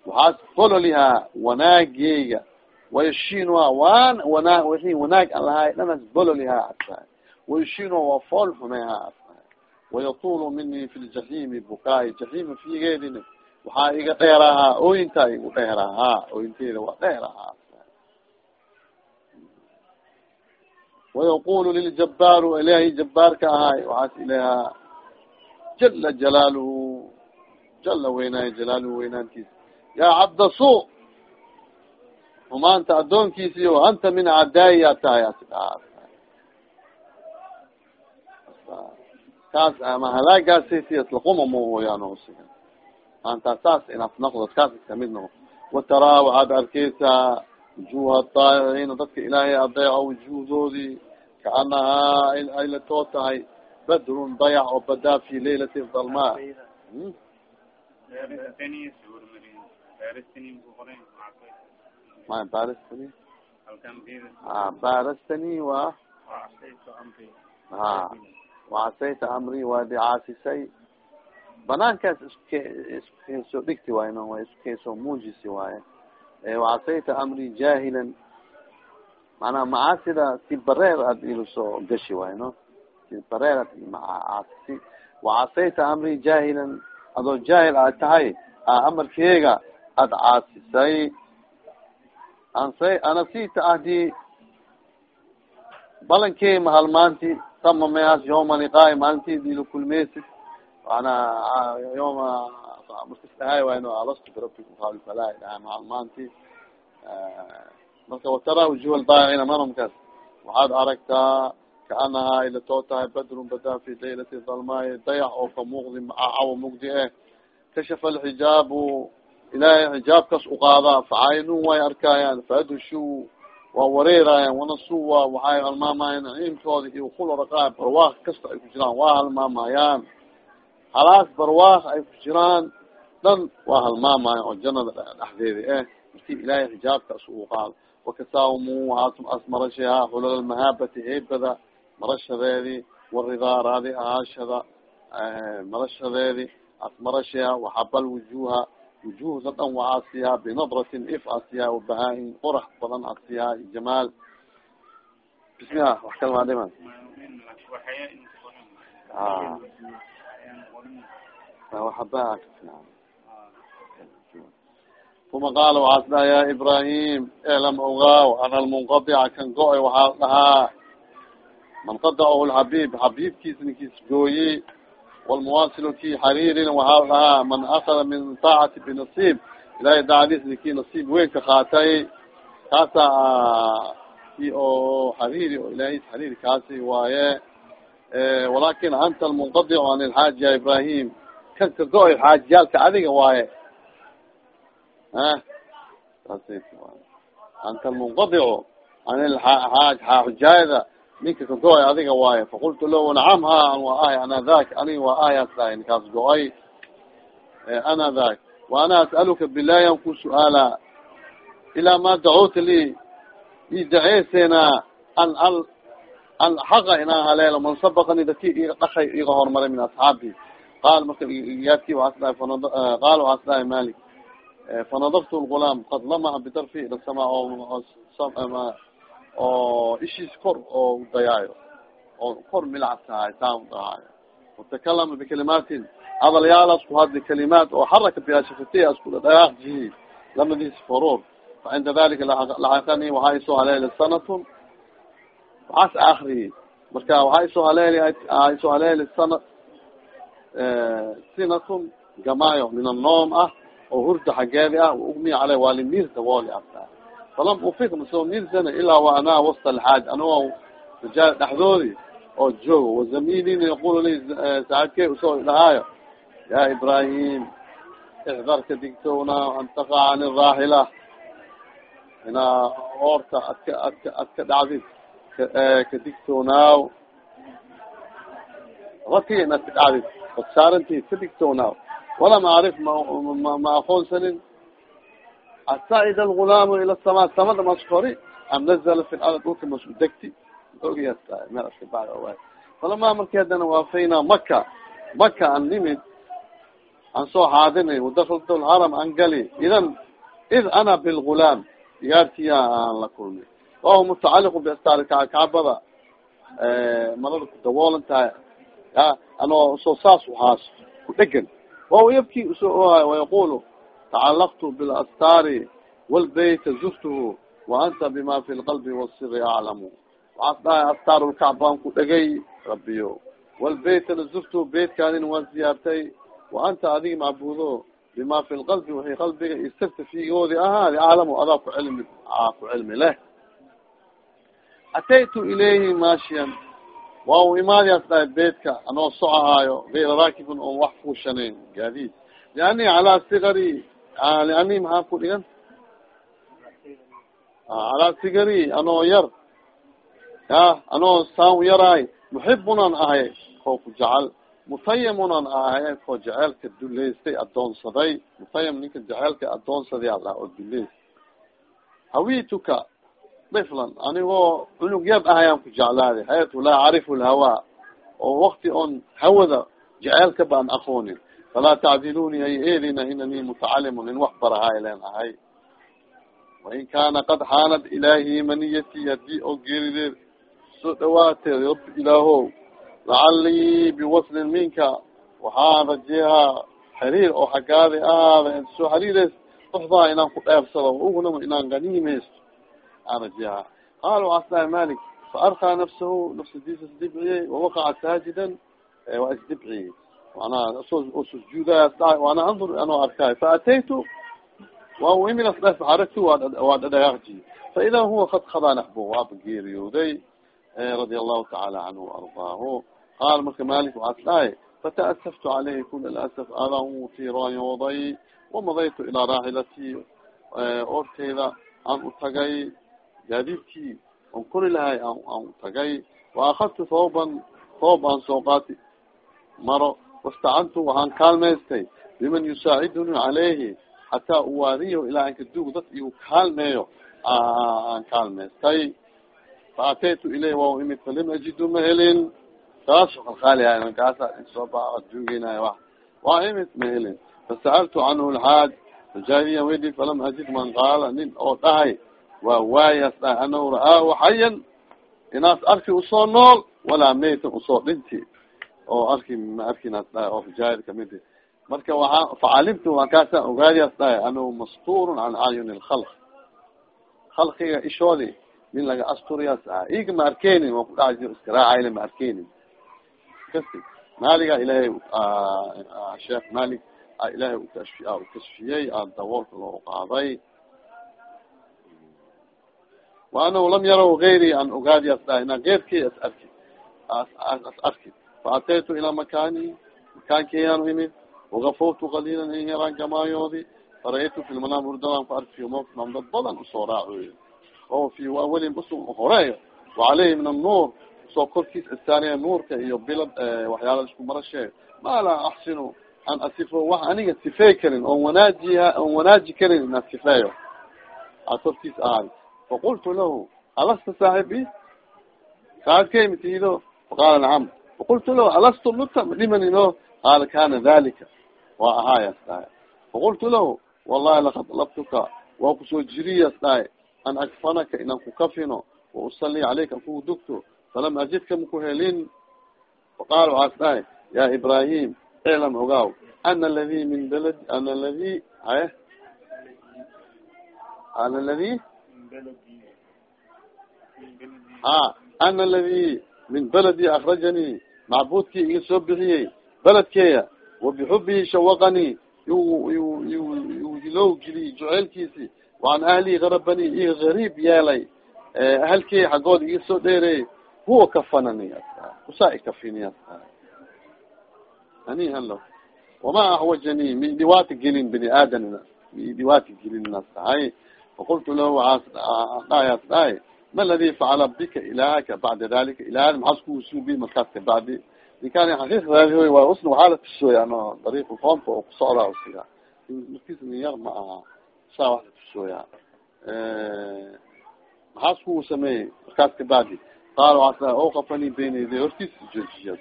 waxaas bololihaa wanaageyga wayashiinuhaa waan wana wixii wanaag an lahaay dhanas bololihaa asa wayashiinuha waa fool xumehaa asa wayatulu minii fi ljaxiimi bukaai jaxiima figeedina waxaa iga dheerahaa ooyintaa igu dheerahaa ooyinteeda waa dheerahaa wayaqulu liljabaaru ilahi jabaarka ahaay waxaas ilahaa jala jalaaluhu jala weynaayo jalaaluhu weynaantiisa yaa cabda humaanta addoonkiisiyo anta min cadaayi yaa tahay kaas ama halaagaasslaquma mahoyaan siga maanta saas inaad noqdo kaas ka mid noqo wataraa waxaad arkeysaa wujuha daayiciina dadka ilaahay adeeco wujuhdoodii kaanahaa ay latoo tahay badrun dayac oo badaa fi laylati dalmaa ma barstani a barastani wa a wacasayta amri waadi caasisay banaankaas isk iskukensoo dhigti waay no wa iskukensoo muujisi waaye wacasayta amri jahilan manaa macaasida si bareer ad ilusoo gashi waay no si bareer ad macaasisi wacasayta amri jahilan adoo jahil aad tahay amarkeega ad caasisay ansa anasita ahdi balankey mahalmaanti tama meas yoma liqaai maalinti dilo kulmeysid ana yoma markasdahay wayno alastu birabbikum qaali falaa dhaha mahalmaanti marka watara wujuh albaacina manamkaas waxaad aragtaa kaanahaa ilatoo tahay badrun badaa fi laylati dalmaay dayax oo ka muuqdi cawo mugdi eh kashafa alxijaabu ilaahay xijaabkas uqaadaa facaynun way arkaayaan faadushu waa wareeraayan wanasuwa waxay halmaamayan naciimkooda iyo kuloraqaa barwaaq kasta ay ku jiraan waa halmaamayaan. Halaas barwaaq ay ku jiraan dhan waa halmaamayan oo janada dhexdeeda eh. Marki ilaahay xijaabkas uu qaado wakasaamu waatum as marashaha hulal mahaabati heybada marashadeedi waridaa ahaashada marashadeedi as marashaha waxabal wujuha wujuhda dhan wa asiyaa binadratin if asiyaa wabahaa-in qorax badan asiyaa jamaal bismiha wax kala maa dhiman waxaba uma qaala waxaas dhaha ya ibrahim elam ogaaw ana almunqadica kan go'ay waxaa dhahaa man qadacahu lxabib xabiibkiis ninkiis gooyi walmuwasilu ki xariirin waxaa dhahaa man akada min taacati binasiib ilahay daacadiis ninkii nasiib weyn ka qaatay kaasa ki oo xariiri oo ilaahis xariiri kaasi waaye walakin anta almunqadicu an ilxaaji ya ibrahim kan ka go'ay xaajiyaalka adiga waaye anta almunqadicu an ilxaaj xaaxujaayada ninka ka go'ay adiga waaye. Faqultu lahu nacam ha an waa ahay ana dak aniga waa ahayas dahay ninkaas go'ay. Ana dak wa ana as'aluka bilahi an ku su'aala. Ilaa ma dacuuta li i daceysena an al an xaqa inaan haleelo man sabaqani daki iga dhakay iga horumaray min asxaabi. Qaal marka yaadki waas dhahay qaal waas dhahay malik fanadaftu lgulaam qad lamaha bidarfi ila samaa oo ishiis kor oo dayaayo oo kor milcatahay saan dhahaayo watakalama bikalimaatin hadalyaal asku hadli kalimaat oo xaraka biashafati asku dhaqaaq jihi lamadiis faruur. Facinda dalika laakani waxaa isoo haleeli sanatun. Waxaas akriyi marka waxaa isoo haleeli isoo haleeli sana sinatun gamaayo min annoom ah oo hurda xageedi ah ugmiya caley waa limiir dabooli arta falam ufik masoo miirsana ilaa wa anaa wasta alxaaj anigoo rijaal dhexdoodi oo joogo. Wazamilin yaqulu li saacadkey u soo dhahaayo ya ibrahim ixdar ka digtowna an taqa can iraaxila inaa oorta adka adka adka dhacdid ka digtoonaaw rati inaad ka dhacdid odsaarantii ka digtoonaaw walam acrif ma ma aqoonsanin asacida algulaamu ila samaa samada maskori am nazala fi lard dhulka masku degti ogiyata meel aska bacd owaay falama marki haddana waafayna maka maka an nimid an soo xaadinay wadakaltu lharam an gali idan id ana bilgulaam diyaartiya aan la kulmay wahuwa mutacaliqu biastaar kacbada marada ku daboolan tahay anoo soo saas uhaas ku dhegan wahuwa yabki u soo ohay tacalaqtu bilastaari walbayta zurtuhu wa anta bima fi lqalbi wasiri aclamu waxaas dhahay astaar lkacbaan ku dhegay rabiyo walbaytana zurtuhu beytkaanin waan ziyaartay wa anta adigi macbudo bima fi lqalbi waxay qalbiga isirta fiigoodi ahaadi aclamu adaa ku cilmi ku cilmi leh ataytu ilayhi maashiyan waa u imaadiyaas dhahay beytka anoo socahaayo gayra raakibin liani maxaa ku dhigan calaa sigari anoo yar. Ya anoo saan u yarahay muxibunan ahay koo ku jecel mutayamunan ahay koo jeceelka duleystay adoonsaday mutayam ninka jeceelka adoonsaday alah oo duleys hawituka diflan anigoo cunug yab ahayaan ku jeclaaday hayatu laa acrifu lhawaa oo wakti on hawada jeceelka baan aqoonin falaa tacdiluni ay eedina inani mutacalimun in wax barahay len ahay wain kaana qad xaanad ilaahi maniyati haddii oo geerideed soo dhawaateed rab ilaaho lacalii biwaslin minka waxaan rajeehaa xiriir oo xaggaada ahaada soo xiriireys doxdaa inaan ku dheebsado ugunama inaan ganiimeysto aan rajeehaa qaala waxaas dhahay malik faarkaa nafsahu nafsadiisa isdibciyey wawaqaca saajidan waa isdibciyey sujuudayaas dhahay waana andur anoo arkaayo faataytu waa iminas dha faxaragtu waa dhadhagaaqji faida huwa kad kadaa naxbo waaba geeriyooday radia allahu tacaala canhu waardaahu qaala marka malik waxaas dhahay fata'asaftu caleyhi kula lasaf aadaan u tiiraanyooday wamadaytu ilaa raaxilatii orteyda aan u tagay gaadiidkii on kori lahay aan u tagay wa akadtu thooban thoob aan soo qaati maro wastacantu waxaan kaalmaystay biman yusaaciduni caleyhi hataa uwaadiyaho ilaa anka duug dad iu kaalmeeyo aan kaalmaystay faataytu ilayh waa imid falam ajidu ma helin saaso kalkaalihay mankaasa soo ba duugeynayo wa waa imid ma helin fasa'altu canhu lxaaj fajahiya wedi falam ajid man qaala nin oo dhahay waa waayas dhahay anahu ra'aahu xayan inaas arki u soo nool walaa maytan u soo dhinti oo arki ma arkinaas dhahay oo fajaahid ka mid marka waaa facalimtu waan kaasa ogaadiyaas dhahay anahu masturun can acyuni lkhalq khalqiga ishoodi min laga asturiyaas ah iga ma arkeynin waan kudhaca jir iskaraacayla ma arkeynin kasi maaliga ilaahay sheekh malik ukashi ukashfiyey a daboolka loo qaaday. Wa anahu lam yaraw gayri an ogaadiyaas dhahay inaa geerkey as arki as arki faataytu ilaa makani makankeyaan imid wagafawtu qaliilan in yaraan gamaayoodi fara'aytu fi lmanam hurdadan ku arki mawtman dad badan u soo raacoy oo fi awalin us horeeyo wacaleyhi min annuur soo korkiis istaaniya nuurka iyo bilad waxyaala isku marashe ma laa axsinu an asifo wax aniga sifey karin oon wanaajiha oon wanaaji karin inaan sifeeyo a korkiis ahaad faqultu lahu alasta saaxibi saaxibkay matiido faqaala nacam faqultu lahu alastu luta dhimanino qaala kana dalika waa ahaayas dhahay faqultu lahu wallahi lakad labtuka waa ku soo jiriyas dhahay an akfanaka inaan kukafino wausali caleyka an kugu dugto falam ajidka maku helin faqaala waxaas dhahay ya ibrahim iclam ogaaw ana ladi min balad ana ladi aye ana ladi ha ana ladi min baladi akrajani macbudkii iga soo bixiyey beledkeya wabixubihi shawaqani ilow geliy jaceylkiisi waan ahlihi garabani iga gariib yeelay ahalkey xaggood iga soo dheereey huwa kafanani kusaa ikafini ani halo wama axwajani mi dhiwaata gelin bini aadamna mi dhiwaata gelin nas tahay faqultu lahu waaas dhaayas dhaay ma ladi facala bika ilaahaka bacda dalika ilaah maxaas kusuubi markaas kabacdi ninkaan xaqiiq raadihoy waa usna waxaa la tusooy ano dariiq qoomka oo kusocdaa usiga markiis nin yar ma aha saa wax la tusooya maxaas ku sameeyey markaas kabacdi qaala waaa awqafani bayna yaday hortiis joojiya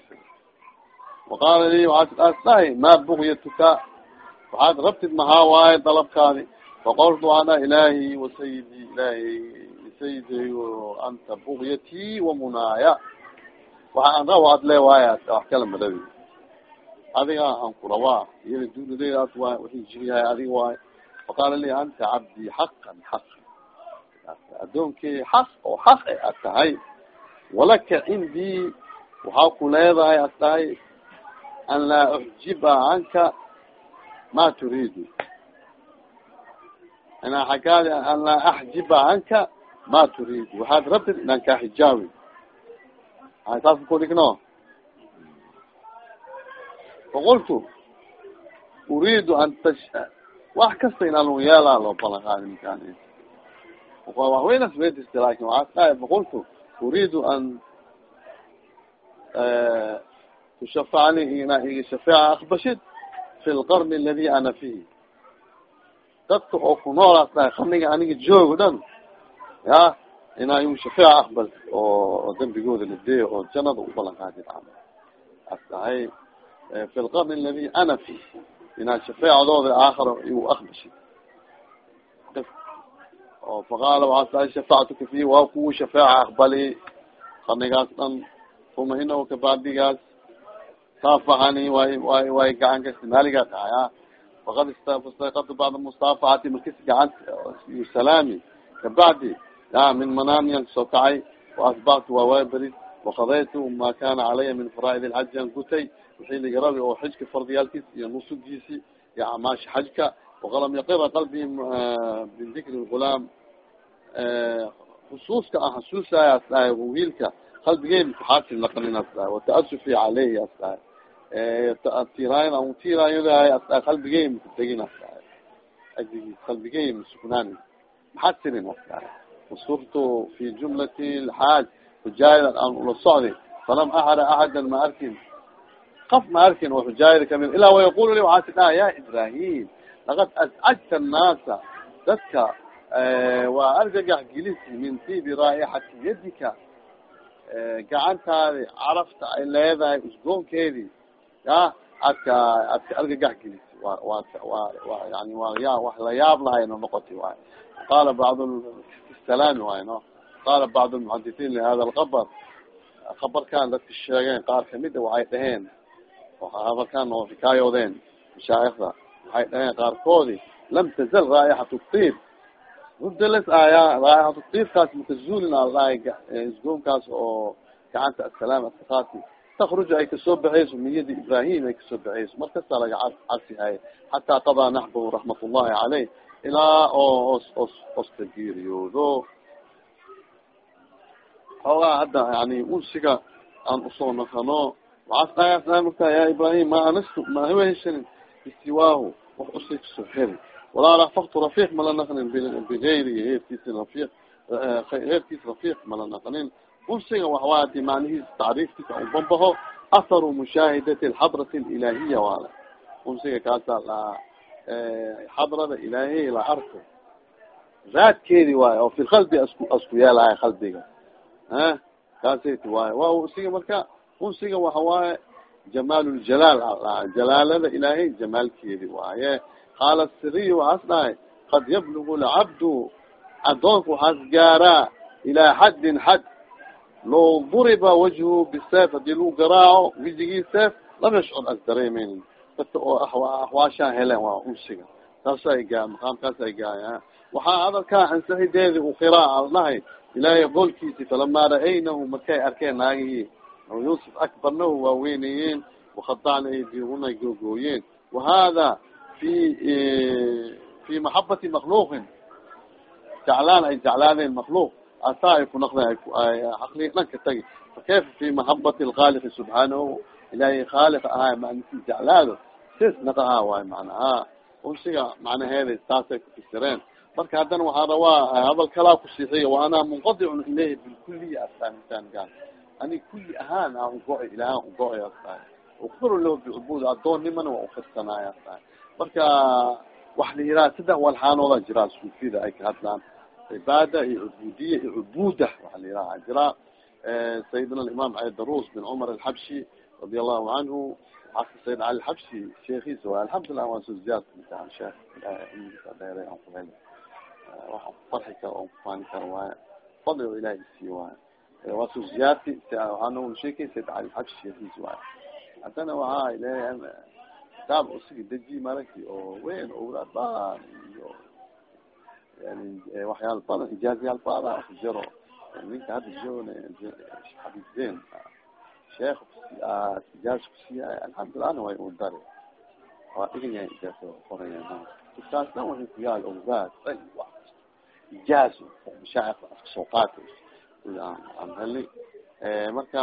waqaala li waaas dhahay ma bugyatuka waxaad rabtid mahaa waaye dalabkaadi faqoltu dhaha ilaahi wasayidi ilaahi sayday anta bugyati wamunaaya waxa an raba ad le waaya wax kala marabi adiga aan ku rabaa iyada duuladeydaas waay wixii jiriyahay adiga waay faqaala li anta cabdi xaqan xaq addoonkey xaq oo xaq e ad tahay walaka cindii waxaa ku leedahay ad tahay an laa uxjiba canka ma turiidu inaa xaggaadi an laa axjiba canka ma turiidu waxaad rabtid inaan kaa xijaawi saas ku dhigno faqultu uriidu an tash wax kasta inaa lagu yeelaa loo balan qaadi ninkaan waxweynas wedista laakiin waxaa dhahay faqultu uriidu an tushafacni inaa iga shafeeca akbashid fi lqarni aladi ana fihi dadka oo ku noolaas qarniga aniga joogo dhan ya inaa igu shafeeca aqbal oo dembigooda la deeyo oo janada u balan qaadid camal as dhahay fi lqarni aladi ana fi inaa shafeecadooda aakhara igu aqbashid oo faqaala waxaas dhahay shafactuka fi waa kugu shafeeca aqbali qarnigaas dhan uma inahu kabacdigaas saafahani way way way gacan kasi maaligaa dhahaya faqad istaqadu bacda mustaafaxati markis gacanta salaami kabacdi min manamiyan ka soo kacay waasbactu waa waa berid wakadaytu ma kana calaya min faraaid lxaji an gutay wixii ligarabi oo xijka fardiyaalkiis iyo nusugiisi iyo acmaasha xajka waqalam yaqira qalbi min dikri gulaam xusuuska an xasuusaya as dhahay wiilka qalbigey xaasil naqanin as dhahay wata'asufi caleyhi as dhahay tiraayn an tiraayodahay as dhahay qalbigey makutegin as dhahay ajigi qalbigey masuknaanin maxaad tirin as dhahay wasurtu fi jumlati lxaaj xujaayada aan ula socday falam axada axada ma arkin qaf ma arkin oo xujaayada ka mid ilaa wayaqulu li waxaasi dhaha ya laqad ascajta annaasa dadka waa argagax gelisi min tibi raa'ixati yadika gacantaadi carafta ay leedahay usgoonkeedii ya adka adka argagax gelisi wa wa wa wa yani waa ya wax la yaab lahayno noqoti waay qala bacd salaami waay no qala bacd lmuxadisiin lihada alkabr kabarkan dadka sheegeen qaar kamida waxay dhaheen kabarkan oo xikaayoodeen mashaayikda waxay dhaheen qaarkoodi lam tazal raaixat tiib mudales aya raaixat tiibkaas makazuulin alahay isgoonkaas oo gacanta assalaam askaqaati takruj ay ka soo baxayso niyadi ibrahim ay ka soo baxayso markasta laga cabsihay xataa qadaa naxbahu raxmat ullahi caleyh ilaa oo os os oska geeriyoodo xoogaa hadda yani unsiga aan u soo nakano waxaas dhaaya marka ya ibrahim ma anastu ma haweheshanin istiwaahu wax ka soo heri walaa rafaktu rafiq mala naqnin bigayrihi heerkiisi rafiq heerkiis rafiq mala naqnin unsiga waxawaa di macnihiis tacriifkiisa u bambaho atharu mushaahidati alxadrati alilahiya waala unsiga kaasaa lahaa xadrada ilaahiy la arko raadkeedi waayo oo fi lkalbi asku asku yeelahay qalbiga a kaasayt waayo wa usiga marka unsiga waxa waaye jamaal ljalaal alaha jalaalada ilaahay jamaalkeedi waaye qaala siriy waxaas dhahay qad yablugu lcabdu adoonka waxaas gaaraa ilaa xaddin xad low duriba wajhu bisayf haddii lagu garaaco wijigii sayf lam yashcur as dareemeynin dadka oo ahwaashaan heleen waa unsiga saasa ay gaa maqaamkaas ay gaaya waxaa hadalkaa ansaxideedi u qiraa aldhahay ilaahay qolkiisi falamaa ra'aynahu markay arkeen naagihii. Yuusuf akbarnahu waa weynayeen wakadacna googooyeen. Wahada fi fi maxabati makluuqin jeclaan ay jeclaadeen makluuq asaa ay ku naqdeen aqli dhanka tagi fakayfa fi maxabati lkhaaliqi subxaanahu ilaahay khaaliq ahaa manisi jeclaado sis naqa ah waay macnaha unsiga macnaheeda saasay kufisireen marka haddana waxaa rabaa hadal kalaa kusiixiya wa ana munqadicun ilayhi bilkuliya asaamintaan gaal ani kulli ahaan aan ugo- ilahan ugo-ay astahay ukfiru lahu bicubud adoonnimana waa ufirsanaay astahay marka wax la yiraha saddex walxaanooda jiraa suufiyada ay ka hadlaan. Cibaada iyo cubudiya iyo cubuda waxa la yiraha jiraa sayidina alimaam caydarus bin cumar alxabshi radia allahu canhu aka sayid cali xabshi sheekiisa waay alxamdulilah waan soo ziyaarta sheekh ilmgiisa dheere aan ku hel waxaan farxi karo oon kufaani karo waaye fadli oo ilahay isiiyo waaye waa soo ziyaarti waxaa noogu sheekay sayid cali xabshi sheekiisa waaye haddana waxaa leeyahay kitaab usigi deji maragti oo weyn owlaad badan iyo yani waxyaala badan ijaaziyaal badan jiro ninka hadda joogna xabibeen sheekh ijaaz kusiiyaay alxamdulilah ana way u dari waa dhigan yahay ijaaz qoraya kaasna waxay ku yaal ay wa ijaaz mashaaikhda aska soo qaatay aan helnay marka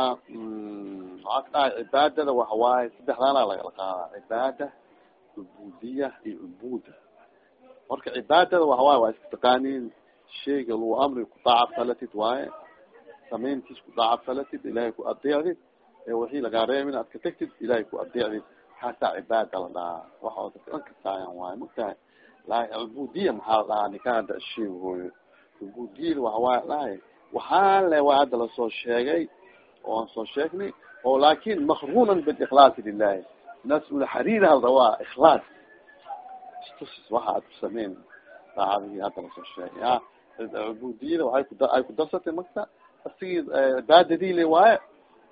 waxaa ka dhahay cibaadada waxawaaye saddexdaana lagala qaadaa cibaada cubudiya iyo cubuda marka cibaadada waxawaaye waa iska taqaaniin shayga lagu amri kudaaca falatid waaye samayntiis kudaaca falatid ilahay ku adeecdid wixii lagaa reebin aad ka tagtid ilahay ku adeecdid kaasaa cibaada la dhahaa waxa dadka dhan kasaayan waaye magtahay laakin cubudiya maxaa la dhahaa nikaa hadda shey hooyo. Cubudiyada waxawaaye dhahay waxaa le waa hadda la soo sheegay oo aan soo sheegnay oo laakin makrunan bilikhlaasi lilahi nas-ula xariira hal rabaa ikhlaas. Istusis waxa aad ku sameyn saacadihii hadda la soo sheegay a cubudiyada waay ku ay ku darsatay magta asigii cibaadadii le waaye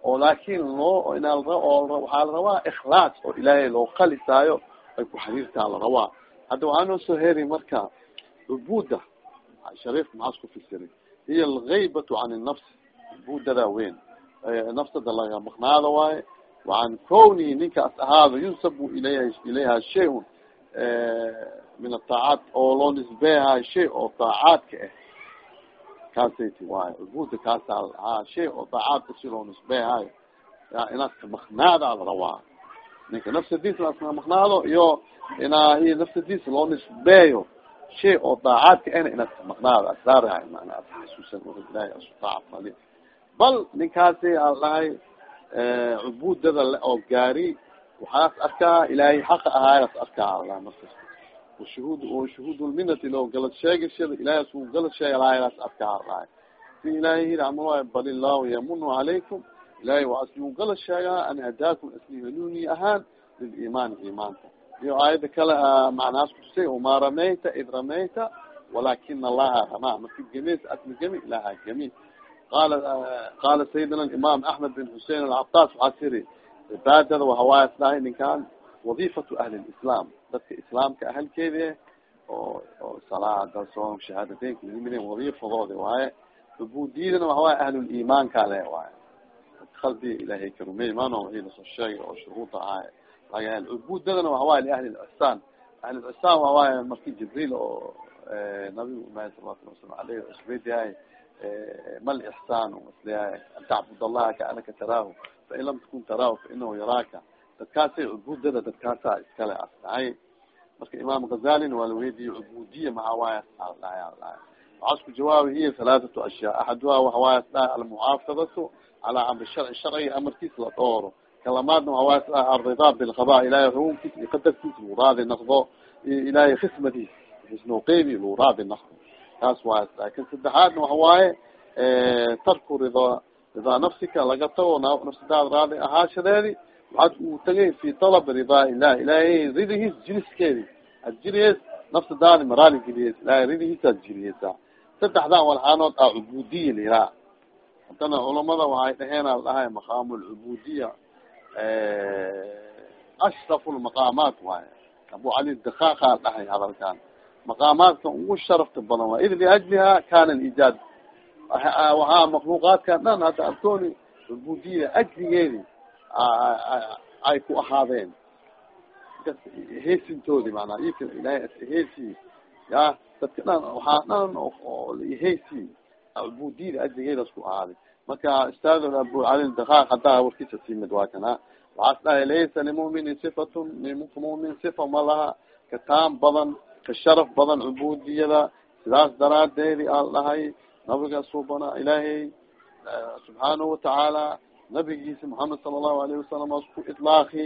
oo laakin loo inaa waxaa la rabaa ikhlaas oo ilaahay loo qalisaayo ay ku xariirtaa la rabaa. Hadda waxaa soo heri marka cubuda shariifka maxaas ku fisiray hiya algaybatu can nafs cubudada weyn. Nafsada laga maqnaado waaye waan kownihi ninkaas ahaado yunsabu ilayha ilayha shay-un min ataacaat oo loo nisbeehayo shay oo taacaadka ah kaasayt waayo cubuda kaasaa ahaa shay oo taacaadka si loo nisbeehayo ya inaad ka maqnaadaa la rabaa ninka nafsadiisa maqnaado iyo inaa iyo nafsadiisa loo nisbeeyo shay oo daacaadka ana inaad ka maqnaado asraarahay maanaa as xasuusan ilahay asu taacafali bal ninkaasi aan dhahay cubudada oo gaari waxaas arkaa ilaahay xaqa ahaayaas arkaa ala markasta shuhud shuhuud lminati loo galad sheegashada ilahay asku galad sheegalahayaas arkaa dhahay si ilaahay hiri ama bal illahu yamunu calaykum ilahay waa asniu galad sheegaa an hadaakum asni hanuuni ahaan liliimaani imaanka iyo aayada kale macnahaas kutusay uma ramayta id ramayta walakina allaha ramaa marki gemes asma gemi ilaha gemi qala qala sayidina imam axmed bin xusein alcabaas waxaa tiri cibaadada wahawaayas dhahay ninkan wadifatu ahli lislam dadka islaamka ahalkeedi oo oo salaada soom shahaadateynka yimid wadifadoodi waaye cubudiyadana waxawaaye ahluliimaanka le waaye qalbiga ilahay karumey maano wixii la soo sheegay oo shuruuda ahay laga cubudadana waxawaaye liahli lcisaan ahli lcisaan waxawaaye marki jibriil oo nabigu imahay salawatulli wasalam aleyh cusbeyd yahay ma lixsaan is leeyahay an tacbud allaha kaanaka taraahu fain lam takun taraahu fainahu yaraaka dadkaasay cubudada dadkaasa iskale as marka imaam gazalina waa laweydiye cubudiya maxaa waaya dhahay dhahay waxaa isku jawaabi hiya halaathatu ashyaa. Axaduha waxawaaya dhahay almuxaafadatu calaa amri sharci sharciga amarkiisa la dhooro kalamaadna waxawaaya dhahay alridaa bilqaba ilahay xukunkiisa iyo qadarkiisa lagu raadi naqdo iyo ilahay khismadiisa isnoo qeybi lagu raadi naqdo taas waaya dhahay kan saddexaadna waxawaaye tarku rida ridaa nafsika laga tago nafsadaada raadi ahaashadeedi waxaad uu tagay fi talab ridaa ilah ilaahay ridihiis jiriskeedi ad jiriyees nafsadaadi maraali geliyees ilahay ridihiis ad jiriyeysaa saddexdan walxaanood a cubudiya liraa haddana culamada waxay dhaheen al dhahay maqaamu lcubudiya ashrafu lmaqaamaat waaye abu cali dakaqa al dhahay hadalkan maqaamaadka ugu sharafta badan waay id liajliha kana lijaad waxaa makluuqaadkan dhan hadda arkooni cubudiya ajligeedi ay ku ahaadeen heesintoodi manaa heesi ya dadka dhan waxaa dhan heysi cubudiyada ajligeedas ku ahaaday marka ustaad abu cali dakaaq haddaa warkiisa timid waa kana waxaas dhahay laysa limuminin sifatun mumin sifa ma laha ka taam badan ka sharaf badan cubudiyada sidaas daraadeedi al dhahay nabiga subana ilaahay subxaanahu watacaala nabigiisa maxamed sala allahu alayhi wasalam asku itlaaqi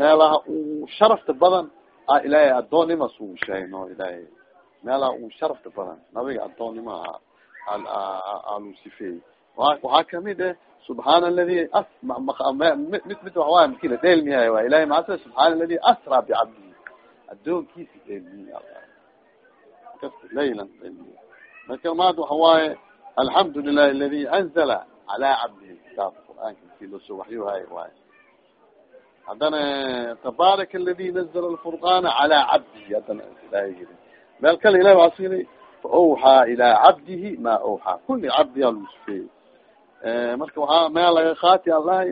meelaha uu sharafta badan a ilaahay addoonnima sugu sheegno ilaahay meelaha uu sharafta badan. Nabiga addoonnima alu sifeey waxaa ka mid eh subxaana aladi mid mid waxawaay maki la dheelmihay wa ilahay maasa subxaana aladi asraa bicabdihi addoonkiisa dheelmiy laylan dheelmiy marka maad waxa waaye alxamdu lilahi aladi anzala calaa cabdihi kitaabka qur'aanka maki la soo waxyohay waay haddana tabaaraka aladi nazla alfurqana calaa cabdihi haddana ilahay yiri meel kale ilahi waa sini faawxaa ilaa cabdihi ma awxaa kuli cabdi aa lagu sufeeyey marka waxaa meel laga qaati alahay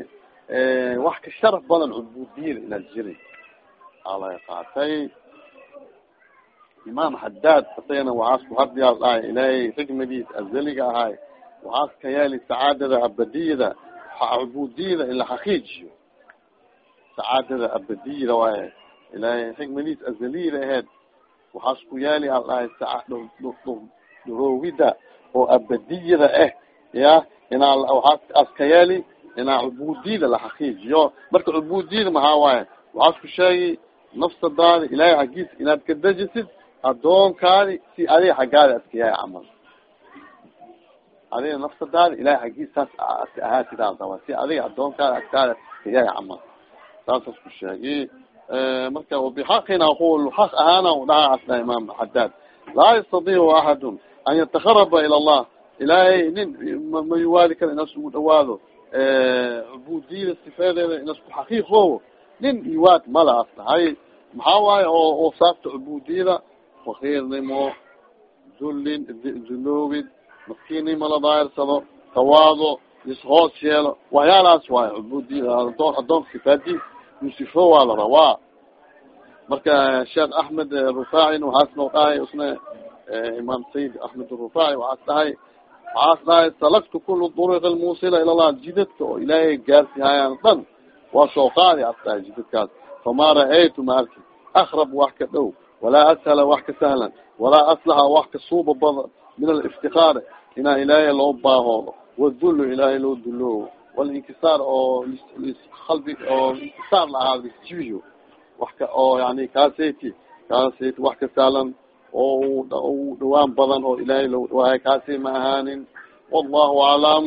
wax ka sharaf badan cubudiyada inaad jiri aa laga qaatay imaam xadaad asagana waxaas ku hadliyaa dhahay ilaahay xikmadiis azaliga ahay waxaas ka yeeli sacaadada abadiyada cubudiyada in la xaqiijiyo sacaadada abadiyada waaye ilaahay xikmadiis azaliyada aheyd waxaas ku yaali al dhahay dhoroowida oo abadiyada ah ya inaa waxaas aska yeeli inaa cubudiyada la xaqiijiyo marka cubudiyada maxaa waaye waxaas ku sheegi nafsadaada ilaahay xaggiisa inaad ka dejisid addoonkaadi si adiga xaggaada aska yahay camal adiga nafsadaada ilahay xaggiisa saas aska ahaatidaa daba si adiga addoonkaada askaada aska yahay camal saasas ku sheegi marka wabixaqin aqul xaq ahaana dhaha asna imaam xadaad laa yastadiicu axadu an yatakaraba ila allah ilaahay nin ma yuwaali kara inas ugu dhawaado cubudiyada sifeedeeda inas ku xaqiiqo nin iwaad mala as dhahay maxaa waaye oo oo saabta cubudiyada fakiirnimo dullin duloobid maskiinnimo la daahirsado tawaado ishoos yeelo waxyaalahaas waaye cubudiyada adoon adoonka sifaadiis yusifo waa la rabaa marka sheekh axmed rufaacin waxaas noo dhahay isna imaam sayid axmed rufaaci waxaas dhahay waxaas dhahay salaktu kula duruq almuusila ila llah jidadka oo ilaahay gaarsihaayaan dhan waa soo qaadi as jidadkaas famaa ra'aytu ma arki. Akrab wax ka dhow walaa ashala wax ka sahlan walaa aslaxa wax ka suuba badan min aliftikaar inaa ilaahay loo baahoodo wadullu ilaahay loo duloobo walinkisaar oo qalbi oo inkisaar la ahaado isjibiyo wax ka oo yani kaaseti kaaseti wax ka sahlan oo u dhawaan badan oo ilaahay loo dhawaayo kaasi ma ahaanin wallahu aclam